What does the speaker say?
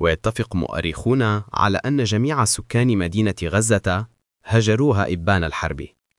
ويتفق مؤرخون على أن جميع سكان مدينة غزة هجروها إبان الحرب.